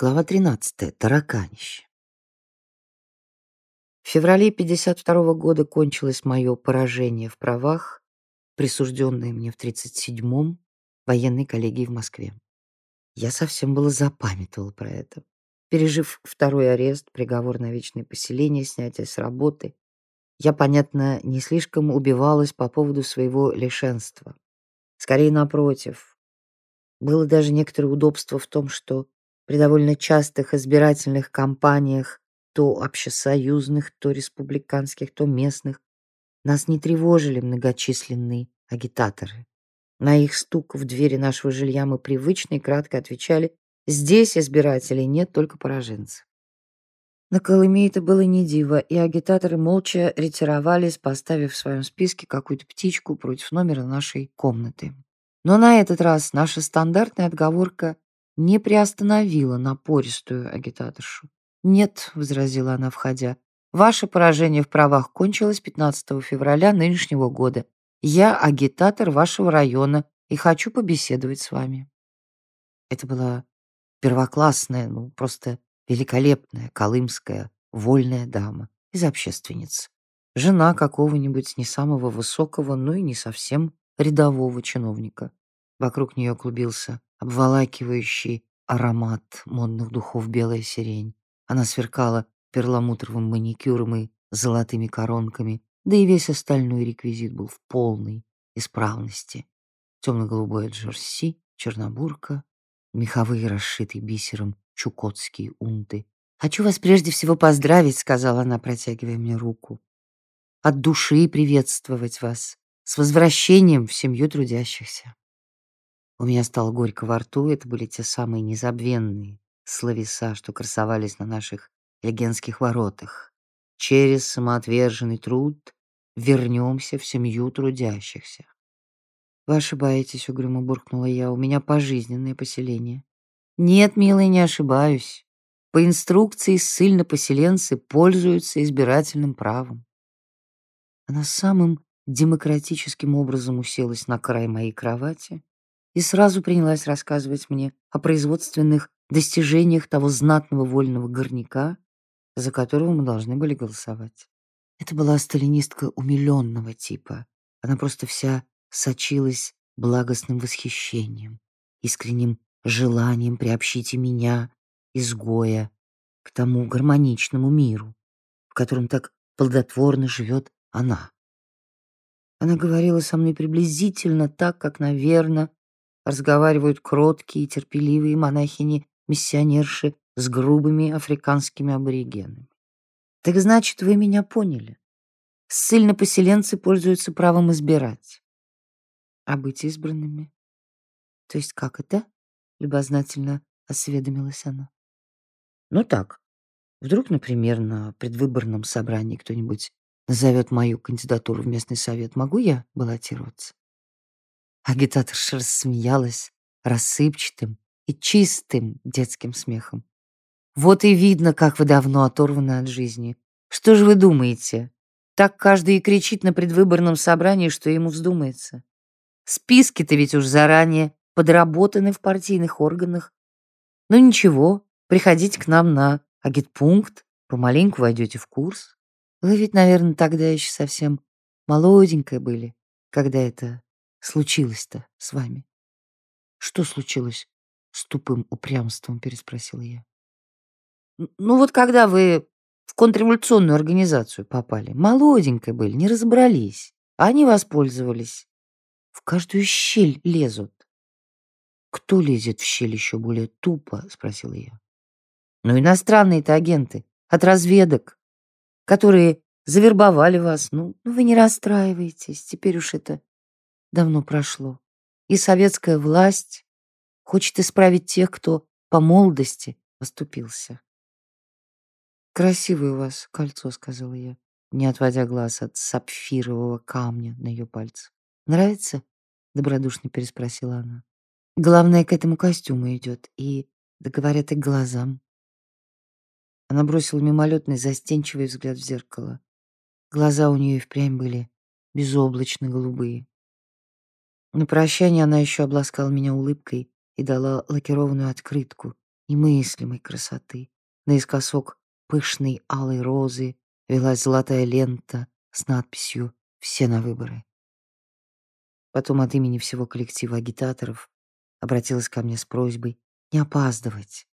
Глава 13. Тараканище. В феврале 52 года кончилось мое поражение в правах, присужденное мне в 37-м военной коллегии в Москве. Я совсем было запамятовал про это. Пережив второй арест, приговор на вечное поселение, снятие с работы, я, понятно, не слишком убивалась по поводу своего лишенства. Скорее, напротив. Было даже некоторое удобство в том, что при довольно частых избирательных кампаниях, то общесоюзных, то республиканских, то местных, нас не тревожили многочисленные агитаторы. На их стук в двери нашего жилья мы привычно и кратко отвечали «Здесь избирателей нет, только пораженцы». На Колыме это было не диво, и агитаторы молча ретировались, поставив в своем списке какую-то птичку против номера нашей комнаты. Но на этот раз наша стандартная отговорка не приостановила напористую агитаторшу. «Нет», — возразила она, входя, — «ваше поражение в правах кончилось 15 февраля нынешнего года. Я агитатор вашего района и хочу побеседовать с вами». Это была первоклассная, ну, просто великолепная колымская вольная дама из общественниц. Жена какого-нибудь не самого высокого, но и не совсем рядового чиновника. Вокруг нее клубился обволакивающий аромат модных духов белая сирень. Она сверкала перламутровым маникюром и золотыми коронками, да и весь остальной реквизит был в полной исправности. Темно-голубое джерси, чернобурка, меховые, расшитые бисером, чукотские унты. «Хочу вас прежде всего поздравить», — сказала она, протягивая мне руку. «От души приветствовать вас с возвращением в семью трудящихся». У меня стало горько во рту. Это были те самые незабвенные словеса, что красовались на наших легенских воротах. Через самоотверженный труд вернемся в семью трудящихся. «Вы ошибаетесь», — угрюмо буркнула я, — «у меня пожизненное поселение». «Нет, милый, не ошибаюсь. По инструкции ссыльно-поселенцы пользуются избирательным правом». Она самым демократическим образом уселась на край моей кровати, и сразу принялась рассказывать мне о производственных достижениях того знатного вольного горняка, за которого мы должны были голосовать. Это была сталинистка умиленного типа. Она просто вся сочилась благостным восхищением, искренним желанием приобщить и меня, изгоя, к тому гармоничному миру, в котором так плодотворно живет она. Она говорила со мной приблизительно так, как, наверное, разговаривают кроткие и терпеливые монахини-миссионерши с грубыми африканскими аборигенами. Так значит, вы меня поняли. Ссыльно-поселенцы пользуются правом избирать. А быть избранными? То есть как это? Любознательно осведомилась она. Ну так, вдруг, например, на предвыборном собрании кто-нибудь назовет мою кандидатуру в местный совет, могу я баллотироваться? Агитаторша рассмеялась рассыпчатым и чистым детским смехом. «Вот и видно, как вы давно оторваны от жизни. Что же вы думаете? Так каждый и кричит на предвыборном собрании, что ему вздумается. Списки-то ведь уж заранее подработаны в партийных органах. Ну ничего, приходите к нам на агитпункт, помаленьку войдете в курс. Вы ведь, наверное, тогда еще совсем молоденькая были, когда это случилось-то с вами? Что случилось? С тупым упрямством переспросила я. Ну вот когда вы в контрреволюционную организацию попали, молоденькой были, не разобрались, а они воспользовались. В каждую щель лезут. Кто лезет в щель еще более тупо? Спросила я. Ну, иностранные-то агенты от разведок, которые завербовали вас. Ну, ну, вы не расстраивайтесь, теперь уж это давно прошло, и советская власть хочет исправить тех, кто по молодости поступился. «Красивое у вас кольцо», — сказала я, не отводя глаз от сапфирового камня на ее пальце. «Нравится?» — добродушно переспросила она. «Главное, к этому костюму идет, и, да говорят, и глазам». Она бросила мимолетный застенчивый взгляд в зеркало. Глаза у нее и впрямь были безоблачно голубые. На прощание она еще обласкала меня улыбкой и дала лакированную открытку, немыслимой красоты. Наискосок пышной алой розы велась золотая лента с надписью «Все на выборы». Потом от имени всего коллектива агитаторов обратилась ко мне с просьбой не опаздывать,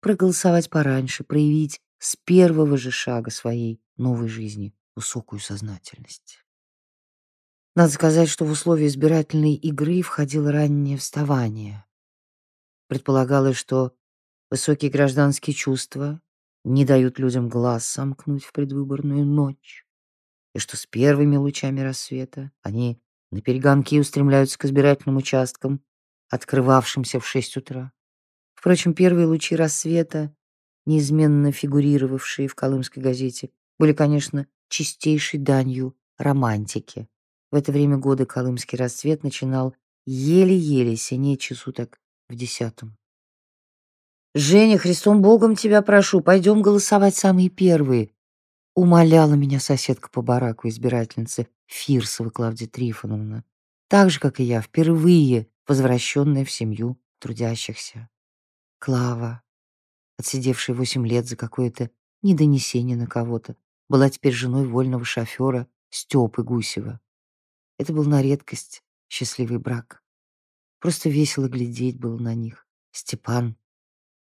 проголосовать пораньше, проявить с первого же шага своей новой жизни высокую сознательность. Надо сказать, что в условия избирательной игры входило раннее вставание. Предполагалось, что высокие гражданские чувства не дают людям глаз сомкнуть в предвыборную ночь, и что с первыми лучами рассвета они на перегонки устремляются к избирательным участкам, открывавшимся в шесть утра. Впрочем, первые лучи рассвета, неизменно фигурировавшие в колымской газете, были, конечно, чистейшей данью романтики. В это время года колымский рассвет начинал еле-еле синеть часу в десятом. «Женя, Христом Богом тебя прошу, пойдем голосовать самые первые», умоляла меня соседка по бараку избирательницы Фирсова Клавдия Трифоновна, так же, как и я, впервые возвращенная в семью трудящихся. Клава, отсидевшая восемь лет за какое-то недонесение на кого-то, была теперь женой вольного шофера Степы Гусева. Это был на редкость счастливый брак. Просто весело глядеть было на них. Степан,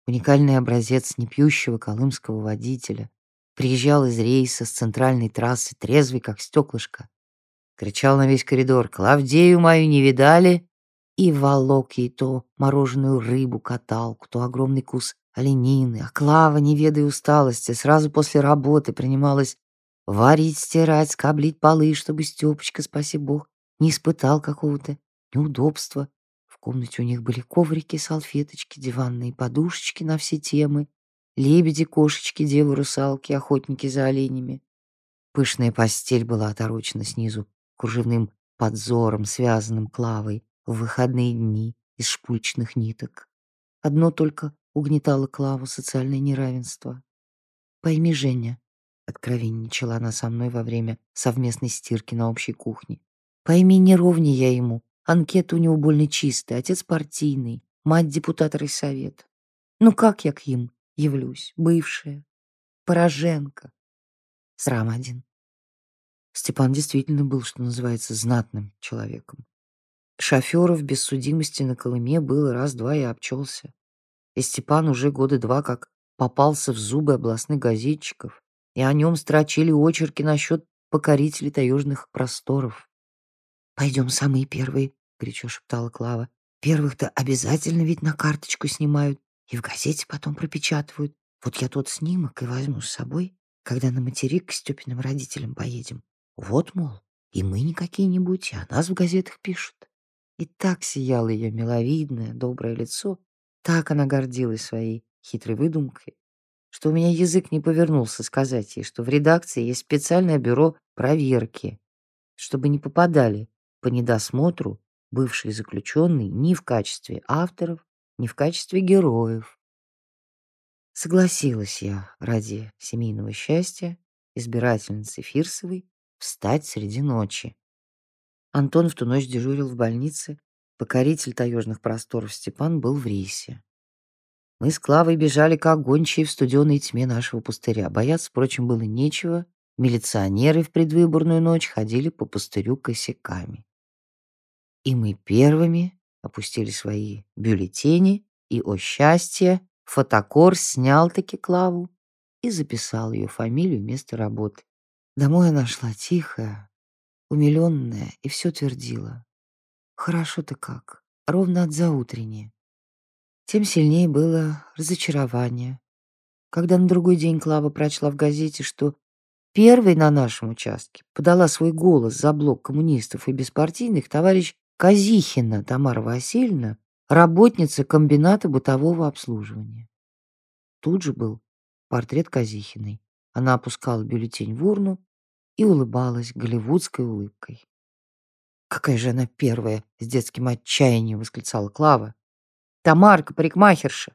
уникальный образец непьющего колымского водителя, приезжал из рейса с центральной трассы, трезвый, как стеклышко. Кричал на весь коридор «Клавдею мою не видали?» И волок ей то мороженую рыбу каталку, то огромный кус оленины. А Клава, не ведая усталости, сразу после работы принималась варить, стирать, скоблить полы, чтобы Степочка, спаси бог, не испытал какого-то неудобства. В комнате у них были коврики, салфеточки, диванные подушечки на все темы, лебеди, кошечки, девы-русалки, охотники за оленями. Пышная постель была оторочена снизу кружевным подзором, связанным клавой в выходные дни из шпульчных ниток. Одно только угнетало Клаву социальное неравенство. «Пойми, Женя», — откровенничала она со мной во время совместной стирки на общей кухне, «пойми, не ровнее я ему. Анкета у него больно чистая, отец партийный, мать депутат райсовета. Ну как я к им явлюсь, бывшая, пораженка? Срам один». Степан действительно был, что называется, знатным человеком. Шоферов без судимости на Колыме было раз-два и обчелся. И Степан уже года два как попался в зубы областных газетчиков, и о нем строчили очерки насчет покорителей таежных просторов. «Пойдем самые первые», — горячо шептала Клава. «Первых-то обязательно ведь на карточку снимают и в газете потом пропечатывают. Вот я тот снимок и возьму с собой, когда на материк к Степиным родителям поедем. Вот, мол, и мы не какие-нибудь, а нас в газетах пишут. И так сияло ее миловидное, доброе лицо, так она гордилась своей хитрой выдумкой, что у меня язык не повернулся сказать ей, что в редакции есть специальное бюро проверки, чтобы не попадали по недосмотру бывшие заключенные ни в качестве авторов, ни в качестве героев. Согласилась я ради семейного счастья избирательницы Фирсовой встать среди ночи. Антон в ту ночь дежурил в больнице, покоритель таежных просторов Степан был в рейсе. Мы с Клавой бежали как гончие в студеной тьме нашего пустыря. Бояться, впрочем, было нечего. Милиционеры в предвыборную ночь ходили по пустырю косяками. И мы первыми опустили свои бюллетени, и, о счастье, фотокор снял-таки Клаву и записал ее фамилию вместо работы. Домой она шла тихая, умиленная, и все твердила. «Хорошо-то как, ровно от заутренней». Тем сильнее было разочарование, когда на другой день Клава прочла в газете, что первой на нашем участке подала свой голос за блок коммунистов и беспартийных товарищ Казихина Тамара Васильевна, работница комбината бытового обслуживания. Тут же был портрет Казихиной. Она опускала бюллетень в урну и улыбалась голливудской улыбкой. «Какая же она первая!» — с детским отчаянием восклицала Клава. «Тамарка, парикмахерша!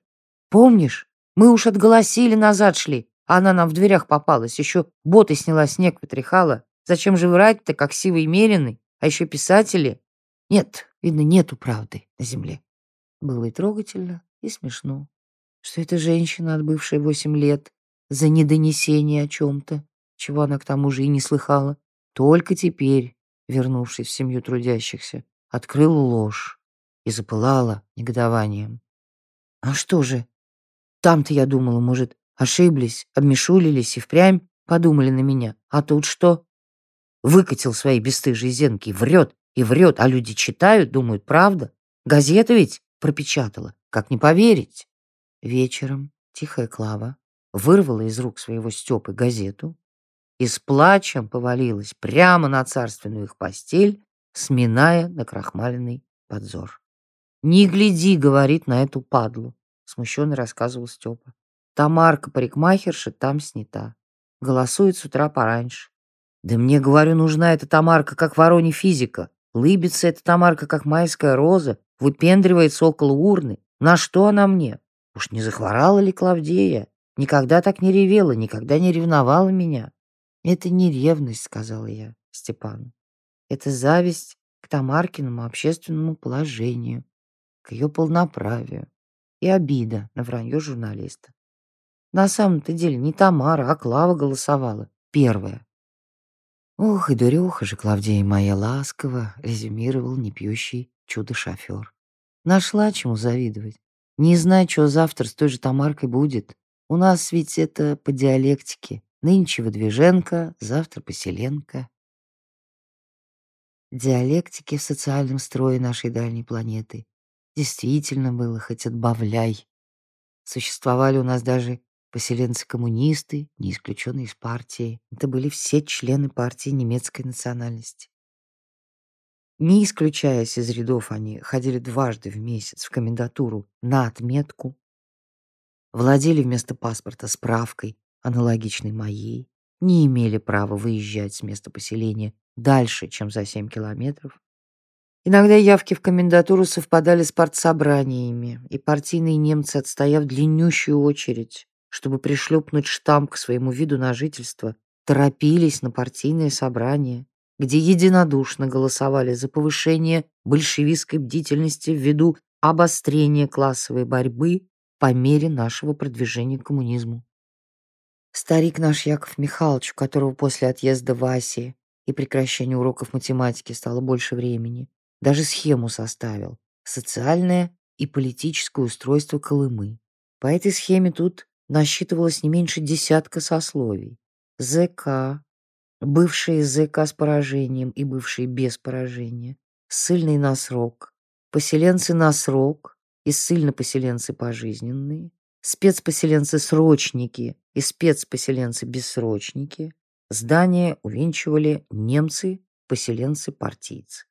Помнишь, мы уж отголосили, назад шли, а она нам в дверях попалась, еще боты сняла, снег потряхала. Зачем же врать-то, как сивый мерины? А еще писатели? Нет, видно, нету правды на земле». Было и трогательно, и смешно. что эта женщина, отбывшая восемь лет за недонесение о чем-то, чего она к тому же и не слыхала, только теперь, вернувшись в семью трудящихся, открыла ложь и запылала негодованием. А что же? Там-то, я думала, может, ошиблись, обмешулились и впрямь подумали на меня. А тут что? Выкатил свои бесстыжие зенки, врет и врет, а люди читают, думают, правда. Газета ведь пропечатала, как не поверить. Вечером тихая Клава вырвала из рук своего Степы газету и с плачем повалилась прямо на царственную их постель, сминая на крахмаленный подзор. «Не гляди, — говорит, — на эту падлу», — смущенно рассказывал Степа. «Тамарка, парикмахерша, там снята. Голосует с утра пораньше. Да мне, говорю, нужна эта Тамарка, как вороне физика. Лыбится эта Тамарка, как майская роза, выпендривается около урны. На что она мне? Уж не захворала ли Клавдея? Никогда так не ревела, никогда не ревновала меня. Это не ревность, сказала я Степану. Это зависть к Тамаркиному общественному положению, к ее полноправию и обида на вранье журналиста. На самом-то деле не Тамара, а Клава голосовала. Первая. Ох, и дуреха же Клавдея моя ласково, резюмировал непьющий чудо-шофер. Нашла чему завидовать. Не знаю, что завтра с той же Тамаркой будет. У нас ведь это по диалектике. Нынче выдвиженка, завтра поселенка. Диалектики в социальном строе нашей дальней планеты действительно было хоть отбавляй. Существовали у нас даже Поселенцы-коммунисты, не исключенные из партии, это были все члены партии немецкой национальности. Не исключаясь из рядов, они ходили дважды в месяц в комендатуру на отметку, владели вместо паспорта справкой, аналогичной моей, не имели права выезжать с места поселения дальше, чем за 7 километров. Иногда явки в комендатуру совпадали с партсобраниями, и партийные немцы, отстояв длиннющую очередь, чтобы пришлепнуть штамп к своему виду на жительство, торопились на партийное собрание, где единодушно голосовали за повышение большевистской бдительности ввиду обострения классовой борьбы по мере нашего продвижения к коммунизму. Старик наш Яков Михайлович, у которого после отъезда Васи и прекращения уроков математики стало больше времени, даже схему составил «Социальное и политическое устройство Колымы». По этой схеме тут насчитывалось не меньше десятка сословий. ЗК, бывшие ЗК с поражением и бывшие без поражения, ссыльный на срок, поселенцы на срок и ссыльно-поселенцы пожизненные, спецпоселенцы-срочники и спецпоселенцы-бессрочники, здания увенчивали немцы, поселенцы-партийцы.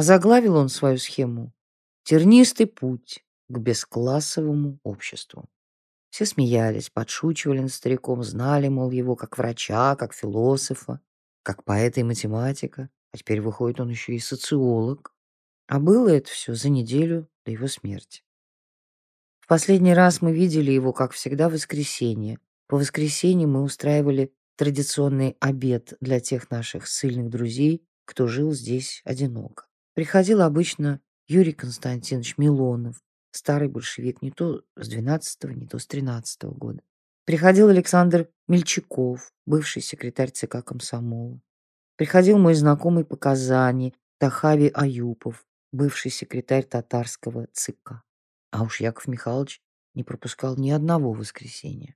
Озаглавил он свою схему «Тернистый путь к бесклассовому обществу». Все смеялись, подшучивали над стариком, знали, мол, его как врача, как философа, как поэта и математика. А теперь выходит он еще и социолог. А было это все за неделю до его смерти. В последний раз мы видели его, как всегда, в воскресенье. По воскресеньям мы устраивали традиционный обед для тех наших сильных друзей, кто жил здесь одиноко. Приходил обычно Юрий Константинович Милонов, Старый большевик не то с 12 не то с 13 года. Приходил Александр Мельчаков, бывший секретарь ЦК комсомола. Приходил мой знакомый по Казани Тахави Аюпов, бывший секретарь татарского ЦК. А уж Яков Михайлович не пропускал ни одного воскресенья.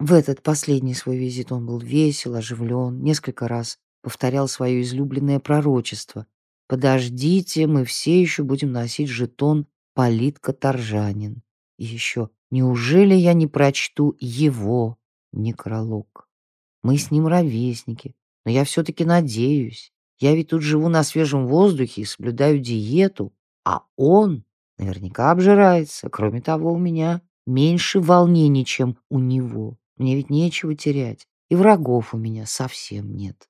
В этот последний свой визит он был весел, оживлен, несколько раз повторял свое излюбленное пророчество. «Подождите, мы все еще будем носить жетон Политка Торжанин. И еще, неужели я не прочту его некролог? Мы с ним ровесники, но я все-таки надеюсь. Я ведь тут живу на свежем воздухе и соблюдаю диету, а он наверняка обжирается. Кроме того, у меня меньше волнений, чем у него. Мне ведь нечего терять, и врагов у меня совсем нет.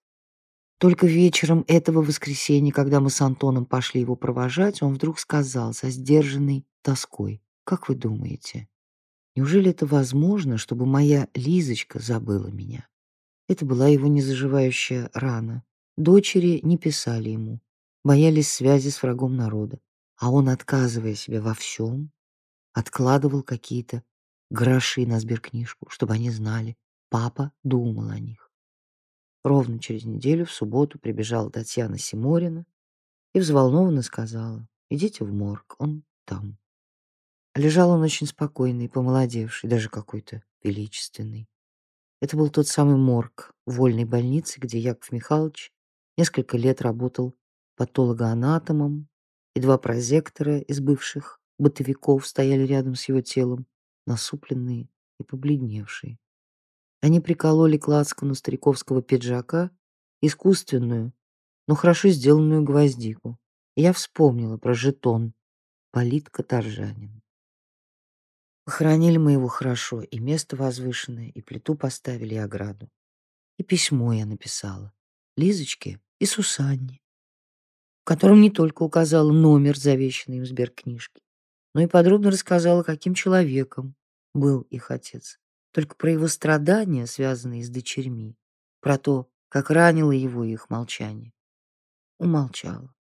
Только вечером этого воскресенья, когда мы с Антоном пошли его провожать, он вдруг сказал со сдержанной тоской. «Как вы думаете, неужели это возможно, чтобы моя Лизочка забыла меня?» Это была его незаживающая рана. Дочери не писали ему, боялись связи с врагом народа. А он, отказывая себе во всем, откладывал какие-то гроши на сберкнижку, чтобы они знали. Папа думал о них. Ровно через неделю, в субботу, прибежала Татьяна Симорина и взволнованно сказала, «Идите в морг, он там». Лежал он очень спокойный, помолодевший, даже какой-то величественный. Это был тот самый морг вольной больницы, где Яков Михайлович несколько лет работал патологоанатомом, и два прозектора из бывших бытовиков стояли рядом с его телом, насупленные и побледневшие. Они прикололи к лацкану стариковского пиджака искусственную, но хорошо сделанную гвоздику. Я вспомнила про жетон Полит Каторжанин. Похоронили мы его хорошо, и место возвышенное, и плиту поставили, и ограду. И письмо я написала Лизочке и Сусанне, в котором не только указала номер завещанной им сберкнижки, но и подробно рассказала, каким человеком был их отец. Только про его страдания, связанные с дочерьми, про то, как ранило его их молчание, умолчала.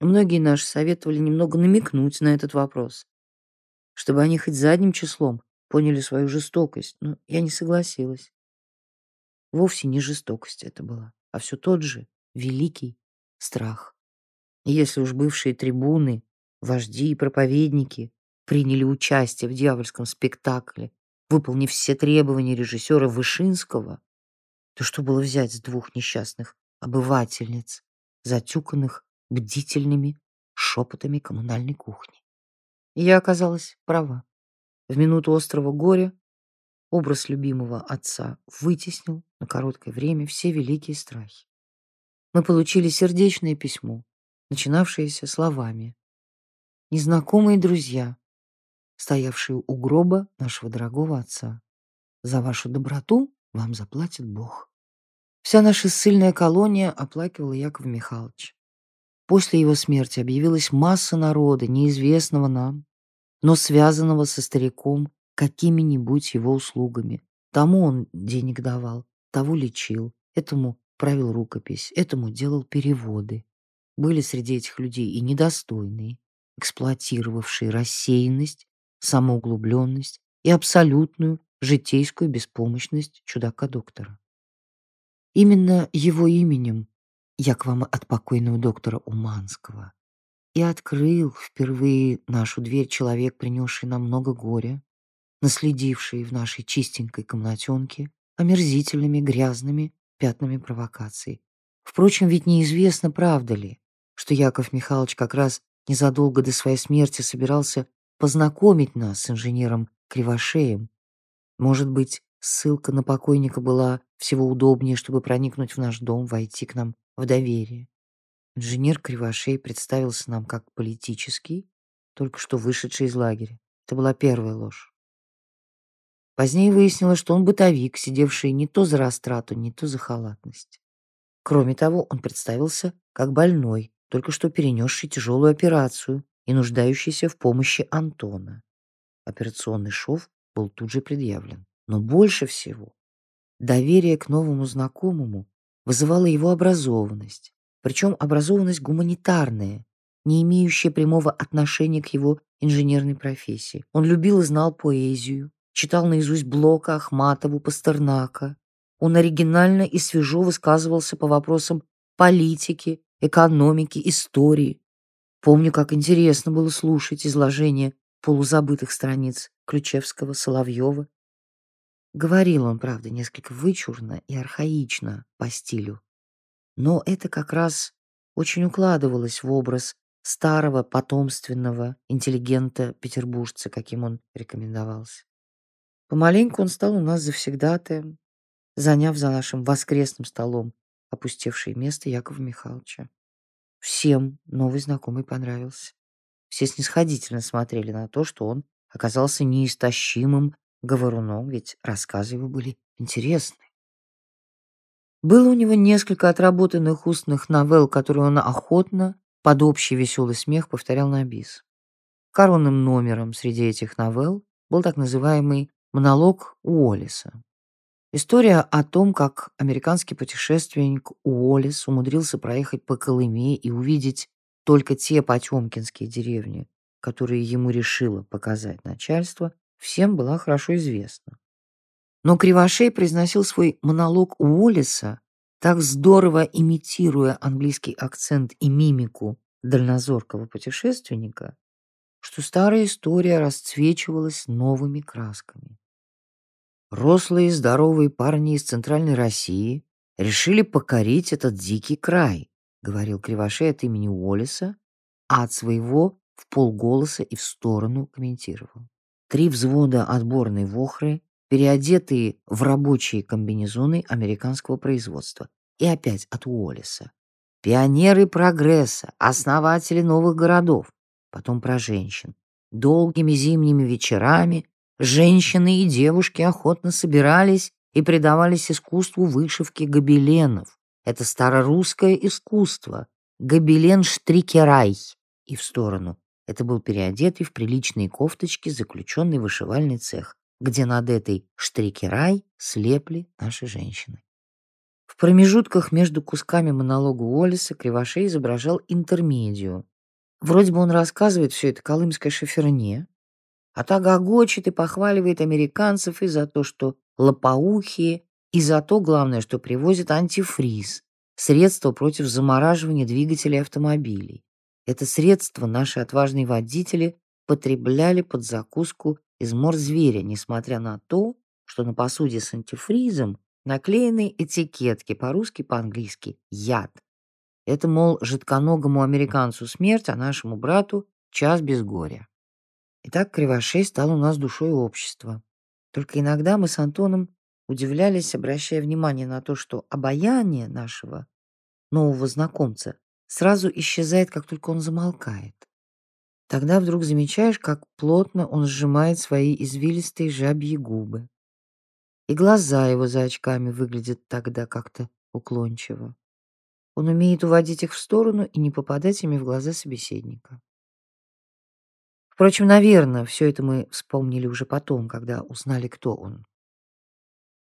Многие наши советовали немного намекнуть на этот вопрос, чтобы они хоть задним числом поняли свою жестокость, но я не согласилась. Вовсе не жестокость это была, а все тот же великий страх. Если уж бывшие трибуны, вожди и проповедники приняли участие в дьявольском спектакле, выполнив все требования режиссера Вышинского, то что было взять с двух несчастных обывательниц, затюканных бдительными шепотами коммунальной кухни? И я оказалась права. В минуту острого горя образ любимого отца вытеснил на короткое время все великие страхи. Мы получили сердечное письмо, начинавшееся словами «Незнакомые друзья, стоявшие у гроба нашего дорогого отца, за вашу доброту вам заплатит Бог». Вся наша ссыльная колония оплакивала Якова Михайловича. После его смерти объявилась масса народа, неизвестного нам, но связанного со стариком какими-нибудь его услугами. Тому он денег давал, того лечил, этому правил рукопись, этому делал переводы. Были среди этих людей и недостойные, эксплуатировавшие рассеянность, самоуглубленность и абсолютную житейскую беспомощность чудака-доктора. Именно его именем я к вам от покойного доктора Уманского. И открыл впервые нашу дверь человек, принесший нам много горя, наследивший в нашей чистенькой комнатенке омерзительными грязными пятнами провокаций. Впрочем, ведь неизвестно, правда ли, что Яков Михайлович как раз незадолго до своей смерти собирался познакомить нас с инженером Кривошеем. Может быть, ссылка на покойника была всего удобнее, чтобы проникнуть в наш дом, войти к нам в доверие. Инженер Кривошей представился нам как политический, только что вышедший из лагеря. Это была первая ложь. Позднее выяснилось, что он бытовик, сидевший не то за растрату, не то за халатность. Кроме того, он представился как больной, только что перенесший тяжелую операцию и нуждающийся в помощи Антона. Операционный шов был тут же предъявлен. Но больше всего доверие к новому знакомому вызывала его образованность, причем образованность гуманитарная, не имеющая прямого отношения к его инженерной профессии. Он любил и знал поэзию, читал наизусть Блока, Ахматову, Пастернака. Он оригинально и свежо высказывался по вопросам политики, экономики, истории. Помню, как интересно было слушать изложение полузабытых страниц Ключевского, Соловьева Говорил он, правда, несколько вычурно и архаично по стилю. Но это как раз очень укладывалось в образ старого потомственного интеллигента-петербуржца, каким он рекомендовался. Помаленьку он стал у нас завсегдатаем, заняв за нашим воскресным столом опустевшее место Якова Михайловича. Всем новый знакомый понравился. Все снисходительно смотрели на то, что он оказался неистощимым говоруном, ведь рассказы его были интересны. Было у него несколько отработанных устных новелл, которые он охотно, под общий веселый смех, повторял на бис. Коронным номером среди этих новелл был так называемый монолог Уоллиса. История о том, как американский путешественник Уоллис умудрился проехать по Колыме и увидеть только те потемкинские деревни, которые ему решило показать начальство, всем была хорошо известна. Но Кривошей произносил свой монолог Уоллеса, так здорово имитируя английский акцент и мимику дальнозоркого путешественника, что старая история расцвечивалась новыми красками. Рослые здоровые парни из Центральной России решили покорить этот дикий край, говорил Кривошей от имени Уоллеса, а от своего в полголоса и в сторону комментировал. Три взвода отборной вохры, переодетые в рабочие комбинезоны американского производства. И опять от Уоллеса. Пионеры прогресса, основатели новых городов. Потом про женщин. Долгими зимними вечерами женщины и девушки охотно собирались и предавались искусству вышивки гобеленов. Это старорусское искусство. Гобелен-штрикерай. И в сторону. Это был переодетый в приличные кофточки заключенный вышивальный цех, где над этой штрикерай слепли наши женщины. В промежутках между кусками монолога Уоллеса Кривошей изображал интермедию. Вроде бы он рассказывает все это колымской шоферне, а та гогочет и похваливает американцев и за то, что лопоухие, и за то, главное, что привозят антифриз, средство против замораживания двигателей автомобилей. Это средство наши отважные водители потребляли под закуску из морзверя, несмотря на то, что на посуде с антифризом наклеены этикетки по-русски, по-английски «яд». Это, мол, жидконогому американцу смерть, а нашему брату час без горя. Итак, Кривошей стал у нас душой общества. Только иногда мы с Антоном удивлялись, обращая внимание на то, что обаяние нашего нового знакомца сразу исчезает, как только он замолкает. Тогда вдруг замечаешь, как плотно он сжимает свои извилистые жабьи губы. И глаза его за очками выглядят тогда как-то уклончиво. Он умеет уводить их в сторону и не попадать ими в глаза собеседника. Впрочем, наверное, все это мы вспомнили уже потом, когда узнали, кто он.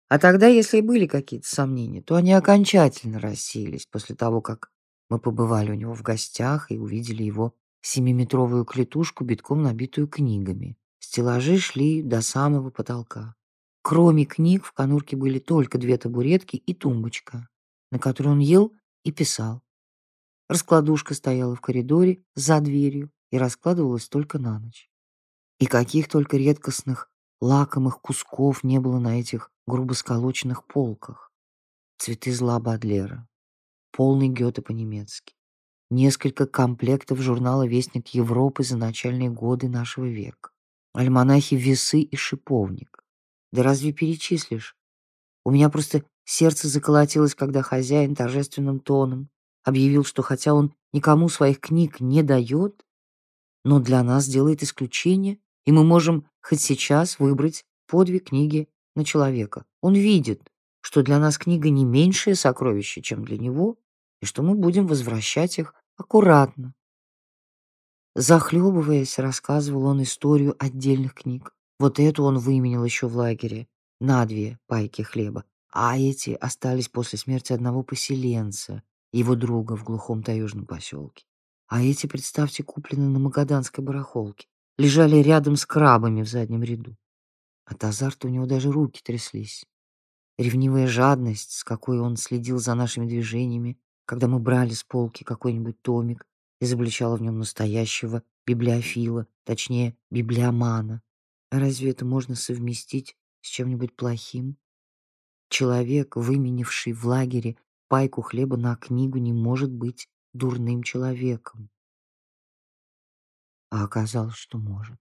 А тогда, если и были какие-то сомнения, то они окончательно рассеялись после того, как мы побывали у него в гостях и увидели его семиметровую клетушку, битком набитую книгами. Стеллажи шли до самого потолка. Кроме книг в конурке были только две табуретки и тумбочка, на которой он ел и писал. Раскладушка стояла в коридоре за дверью и раскладывалась только на ночь. И каких только редкостных лакомых кусков не было на этих грубо сколоченных полках. Цветы зла Бадлера, полный Гёте по-немецки, несколько комплектов журнала «Вестник Европы» за начальные годы нашего века, альманахи «Весы» и «Шиповник». Да разве перечислишь? У меня просто сердце заколотилось, когда хозяин торжественным тоном объявил, что хотя он никому своих книг не дает, но для нас делает исключение, и мы можем хоть сейчас выбрать по две книги на человека. Он видит, что для нас книга не меньшее сокровище, чем для него, и что мы будем возвращать их аккуратно. Захлебываясь, рассказывал он историю отдельных книг. Вот эту он выменил еще в лагере на две пайки хлеба, а эти остались после смерти одного поселенца, его друга в глухом таежном поселке. А эти, представьте, куплены на магаданской барахолке, лежали рядом с крабами в заднем ряду. От азарта у него даже руки тряслись. Ревнивая жадность, с какой он следил за нашими движениями, когда мы брали с полки какой-нибудь томик, изобличала в нем настоящего библиофила, точнее, библиомана. А разве это можно совместить с чем-нибудь плохим? Человек, выменивший в лагере пайку хлеба на книгу, не может быть дурным человеком. А оказалось, что может.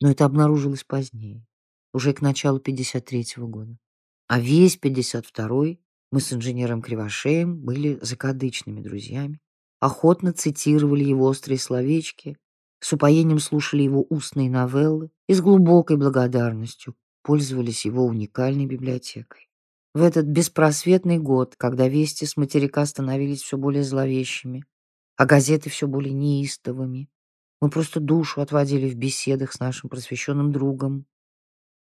Но это обнаружилось позднее, уже к началу 53-го года. А весь 52-й мы с инженером Кривошеем были закадычными друзьями, охотно цитировали его острые словечки, с упоением слушали его устные новеллы и с глубокой благодарностью пользовались его уникальной библиотекой. В этот беспросветный год, когда вести с материка становились все более зловещими, а газеты все более неистовыми, мы просто душу отводили в беседах с нашим просвещенным другом.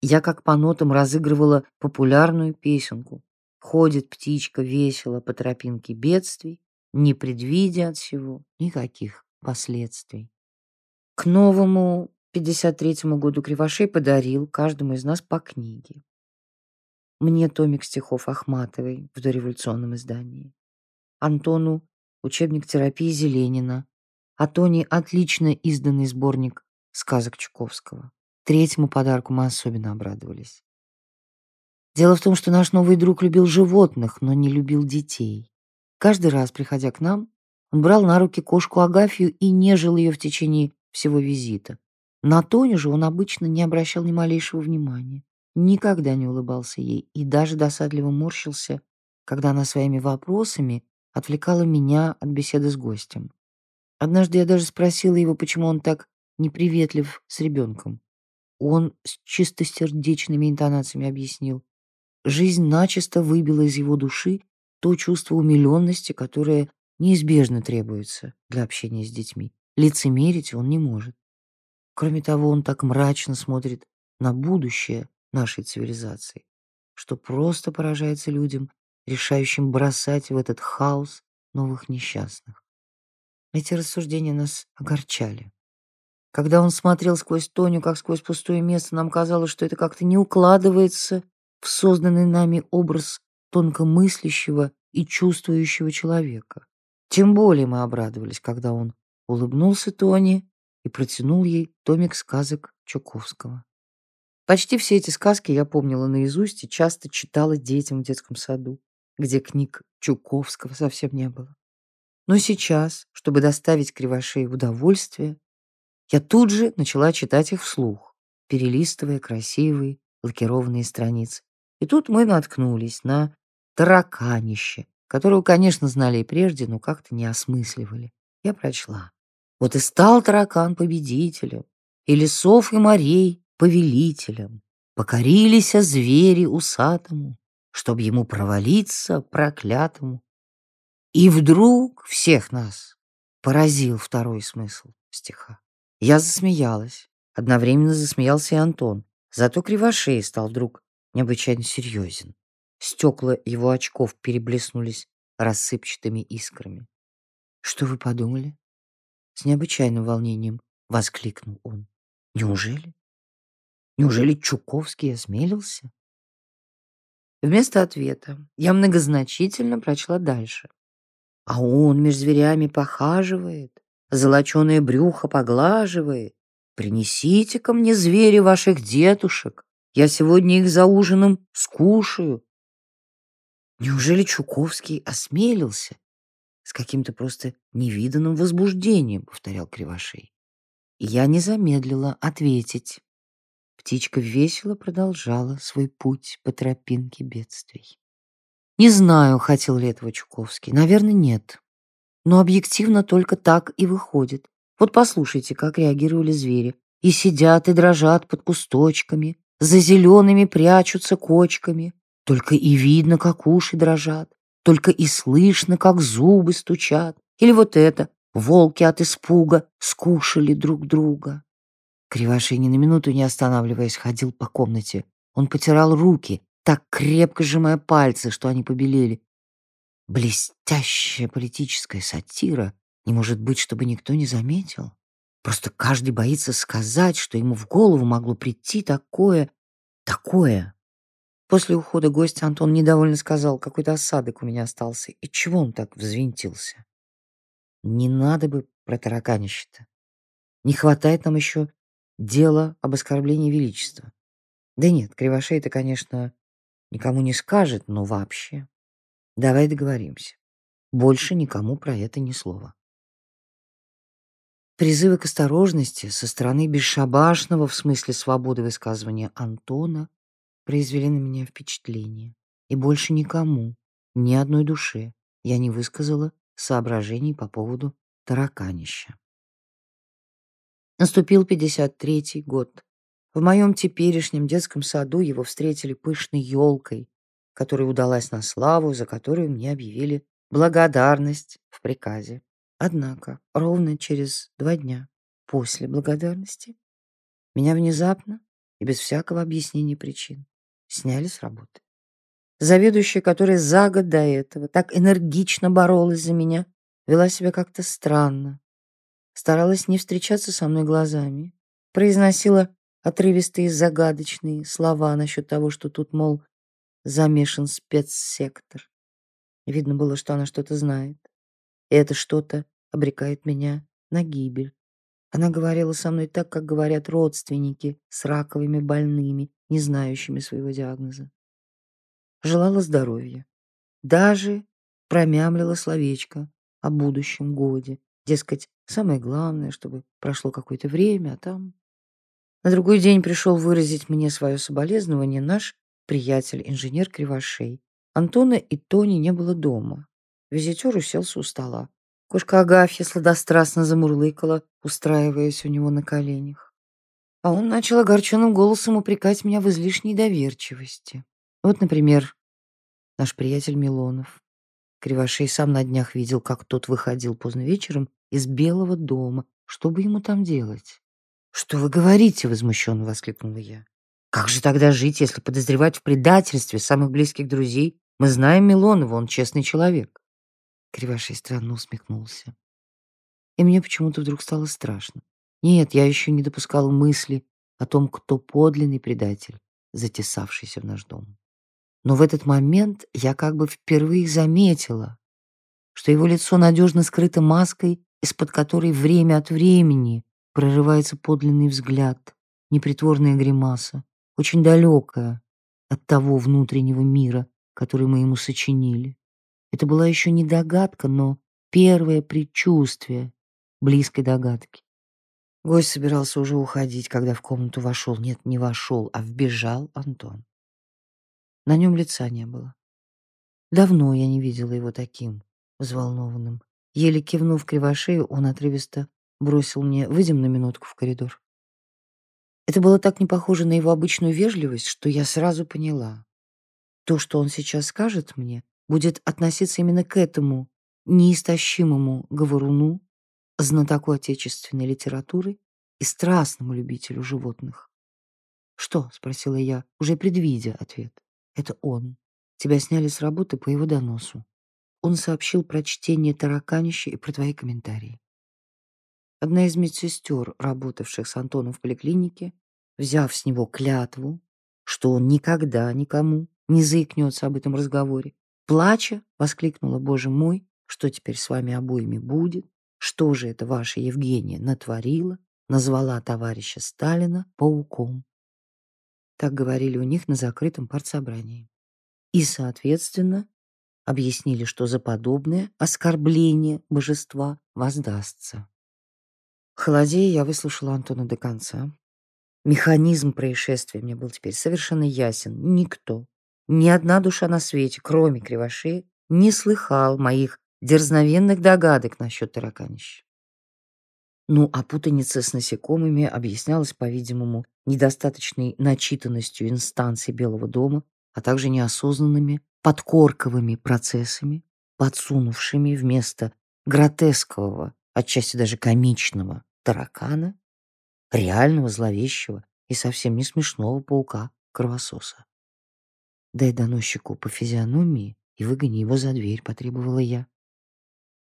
Я как по нотам разыгрывала популярную песенку Ходит птичка весело по тропинке бедствий, не предвидя от всего никаких последствий. К новому 53-му году Кривошей подарил каждому из нас по книге. Мне томик стихов Ахматовой в дореволюционном издании. Антону учебник терапии Зеленина, а Тони отлично изданный сборник сказок Чуковского. Третьему подарку мы особенно обрадовались. Дело в том, что наш новый друг любил животных, но не любил детей. Каждый раз, приходя к нам, он брал на руки кошку Агафью и нежил ее в течение всего визита. На Тоню же он обычно не обращал ни малейшего внимания, никогда не улыбался ей и даже досадливо морщился, когда она своими вопросами отвлекала меня от беседы с гостем. Однажды я даже спросила его, почему он так неприветлив с ребенком. Он с чистосердечными интонациями объяснил. Жизнь начисто выбила из его души то чувство умиленности, которое неизбежно требуется для общения с детьми. Лицемерить он не может. Кроме того, он так мрачно смотрит на будущее нашей цивилизации, что просто поражается людям, решающим бросать в этот хаос новых несчастных. Эти рассуждения нас огорчали. Когда он смотрел сквозь Тоню, как сквозь пустое место, нам казалось, что это как-то не укладывается в созданный нами образ тонкомыслящего и чувствующего человека. Тем более мы обрадовались, когда он улыбнулся Тони и протянул ей томик сказок Чуковского. Почти все эти сказки я помнила наизусть и часто читала детям в детском саду, где книг Чуковского совсем не было. Но сейчас, чтобы доставить Кривошею удовольствие, я тут же начала читать их вслух, перелистывая красивые лакированные страницы. И тут мы наткнулись на тараканище, которого, конечно, знали и прежде, но как-то не осмысливали. Я прочла. Вот и стал таракан победителем, и лесов и морей повелителем. Покорились звери усатому, чтоб ему провалиться проклятому. И вдруг всех нас поразил второй смысл стиха. Я засмеялась. Одновременно засмеялся и Антон. Зато Кривошей стал вдруг необычайно серьезен. Стекла его очков переблеснулись рассыпчатыми искрами. «Что вы подумали?» С необычайным волнением воскликнул он. «Неужели? Неужели Чуковский осмелился?» Вместо ответа я многозначительно прочла дальше. А он между зверями похаживает, золоченое брюхо поглаживает. Принесите ко мне звери ваших дедушек, я сегодня их за ужином скушаю. Неужели Чуковский осмелился? С каким-то просто невиданным возбуждением, повторял Кривошей. И я не замедлила ответить. Птичка весело продолжала свой путь по тропинке бедствий. Не знаю, хотел ли этого Чуковский. Наверное, нет. Но объективно только так и выходит. Вот послушайте, как реагировали звери. И сидят, и дрожат под кусточками, за зелеными прячутся кочками, только и видно, как уши дрожат, только и слышно, как зубы стучат. Или вот это, волки от испуга скушали друг друга. Кривошей ни на минуту не останавливаясь ходил по комнате. Он потирал руки, так крепко сжимая пальцы, что они побелели. Блестящая политическая сатира не может быть, чтобы никто не заметил. Просто каждый боится сказать, что ему в голову могло прийти такое, такое. После ухода гостя Антон недовольно сказал, какой-то осадок у меня остался. И чего он так взвинтился? Не надо бы про тараканище-то. Не хватает нам еще дела об оскорблении величества. Да нет, Кривошей-то, конечно, никому не скажет, но вообще. Давай договоримся. Больше никому про это ни слова. Призывы к осторожности со стороны бесшабашного в смысле свободы высказывания Антона произвели на меня впечатление. И больше никому, ни одной душе я не высказала соображений по поводу тараканища. Наступил 53-й год. В моем теперешнем детском саду его встретили пышной елкой, которая удалась на славу, за которую мне объявили благодарность в приказе. Однако ровно через два дня после благодарности меня внезапно и без всякого объяснения причин сняли с работы. Заведующая, которая за год до этого так энергично боролась за меня, вела себя как-то странно. Старалась не встречаться со мной глазами, произносила отрывистые загадочные слова насчет того, что тут, мол, замешан спецсектор. Видно было, что она что-то знает. И это что-то обрекает меня на гибель. Она говорила со мной так, как говорят родственники с раковыми больными, не знающими своего диагноза. Желала здоровья. Даже промямлила словечко о будущем годе. Дескать, самое главное, чтобы прошло какое-то время, а там... На другой день пришел выразить мне свое соболезнование наш приятель-инженер Кривошей. Антона и Тони не было дома. Визитер уселся у стола. Кошка Агафья сладострастно замурлыкала, устраиваясь у него на коленях. А он начал огорченным голосом упрекать меня в излишней доверчивости. Вот, например, наш приятель Милонов. Кривошей сам на днях видел, как тот выходил поздно вечером из Белого дома. Что бы ему там делать? «Что вы говорите?» — возмущенно воскликнула я. «Как же тогда жить, если подозревать в предательстве самых близких друзей? Мы знаем Милонова, он честный человек». Кривошей странно усмехнулся. И мне почему-то вдруг стало страшно. Нет, я еще не допускала мысли о том, кто подлинный предатель, затесавшийся в наш дом. Но в этот момент я как бы впервые заметила, что его лицо надежно скрыто маской, из-под которой время от времени прорывается подлинный взгляд, непритворная гримаса, очень далекая от того внутреннего мира, который мы ему сочинили. Это была еще не догадка, но первое предчувствие близкой догадки. Гость собирался уже уходить, когда в комнату вошел, нет, не вошел, а вбежал Антон. На нем лица не было. Давно я не видела его таким, взволнованным. Еле кивнув кривошею, он отрывисто бросил мне «Выйдем на минутку в коридор». Это было так не похоже на его обычную вежливость, что я сразу поняла. То, что он сейчас скажет мне, будет относиться именно к этому неистощимому говоруну, знатоку отечественной литературы и страстному любителю животных. «Что?» — спросила я, уже предвидя ответ. «Это он. Тебя сняли с работы по его доносу. Он сообщил про чтение тараканища и про твои комментарии». Одна из медсестер, работавших с Антоном в поликлинике, взяв с него клятву, что он никогда никому не заикнется об этом разговоре, Плача, воскликнула, «Боже мой, что теперь с вами обоими будет? Что же это ваша Евгения натворила?» Назвала товарища Сталина пауком. Так говорили у них на закрытом партсобрании. И, соответственно, объяснили, что за подобное оскорбление божества воздастся. Холодея я выслушала Антона до конца. Механизм происшествия мне был теперь совершенно ясен. Никто, ни одна душа на свете, кроме Кривошея, не слыхал моих дерзновенных догадок насчет тараканища. Ну, а путаница с насекомыми объяснялась, по-видимому, недостаточной начитанностью инстанций Белого дома, а также неосознанными подкорковыми процессами, подсунувшими вместо гротескового, отчасти даже комичного таракана, реального зловещего и совсем не смешного паука-кровососа. Дай доносчику по физиономии и выгони его за дверь, потребовала я.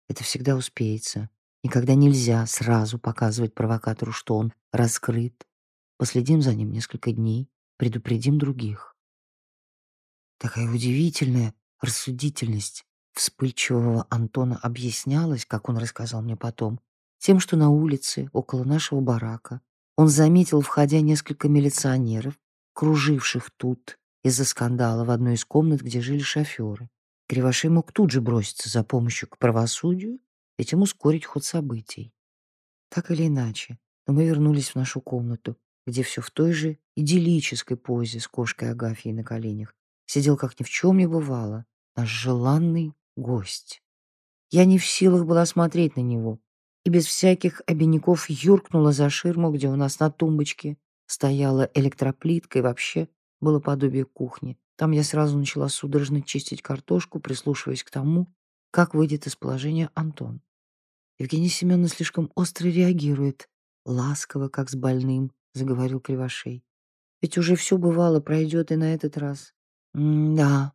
Это всегда успеется. Никогда нельзя сразу показывать провокатору, что он раскрыт. Последим за ним несколько дней, предупредим других. Такая удивительная рассудительность вспыльчивого Антона объяснялась, как он рассказал мне потом, тем, что на улице, около нашего барака, он заметил, входя несколько милиционеров, круживших тут из-за скандала в одной из комнат, где жили шоферы. Кривошей мог тут же броситься за помощью к правосудию, этим ускорить ход событий. Так или иначе, но мы вернулись в нашу комнату, где все в той же идиллической позе с кошкой Агафьей на коленях сидел, как ни в чем не бывало, наш желанный гость. Я не в силах была смотреть на него, и без всяких обиняков юркнула за ширму, где у нас на тумбочке стояла электроплитка и вообще было подобие кухни. Там я сразу начала судорожно чистить картошку, прислушиваясь к тому, как выйдет из положения Антон. Евгений Семеновна слишком остро реагирует, ласково, как с больным, заговорил Кривошей. Ведь уже все бывало, пройдет и на этот раз. «Да»,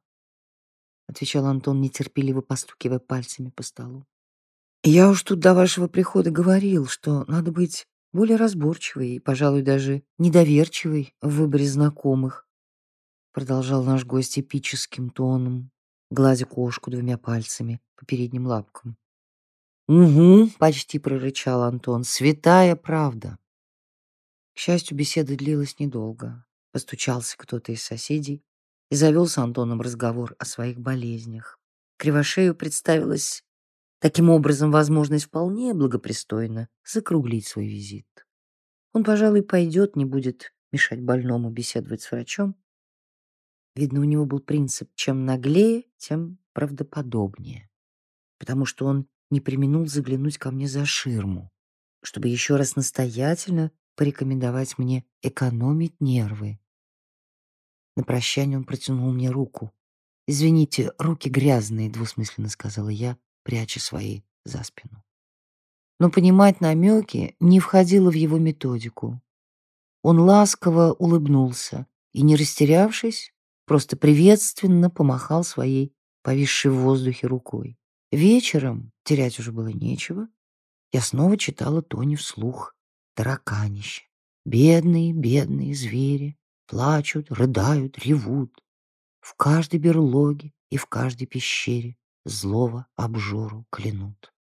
— отвечал Антон, нетерпеливо постукивая пальцами по столу. Я уж тут до вашего прихода говорил, что надо быть более разборчивой и, пожалуй, даже недоверчивой в выборе знакомых, продолжал наш гость эпическим тоном, гладя кошку двумя пальцами по передним лапкам. «Угу», — почти прорычал Антон, — «святая правда». К счастью, беседа длилась недолго. Постучался кто-то из соседей и завел с Антоном разговор о своих болезнях. Кривошею представилась таким образом возможность вполне благопристойно закруглить свой визит. Он, пожалуй, пойдет, не будет мешать больному беседовать с врачом. Видно, у него был принцип «чем наглее, тем правдоподобнее», потому что он не применул заглянуть ко мне за ширму, чтобы еще раз настоятельно порекомендовать мне экономить нервы. На прощание он протянул мне руку. «Извините, руки грязные», — двусмысленно сказала я, пряча свои за спину. Но понимать намеки не входило в его методику. Он ласково улыбнулся и, не растерявшись, просто приветственно помахал своей повисшей в воздухе рукой. Вечером терять уже было нечего. Я снова читала Тони вслух. Тараканище. Бедные, бедные звери. Плачут, рыдают, ревут. В каждой берлоге и в каждой пещере злого обжору клянут.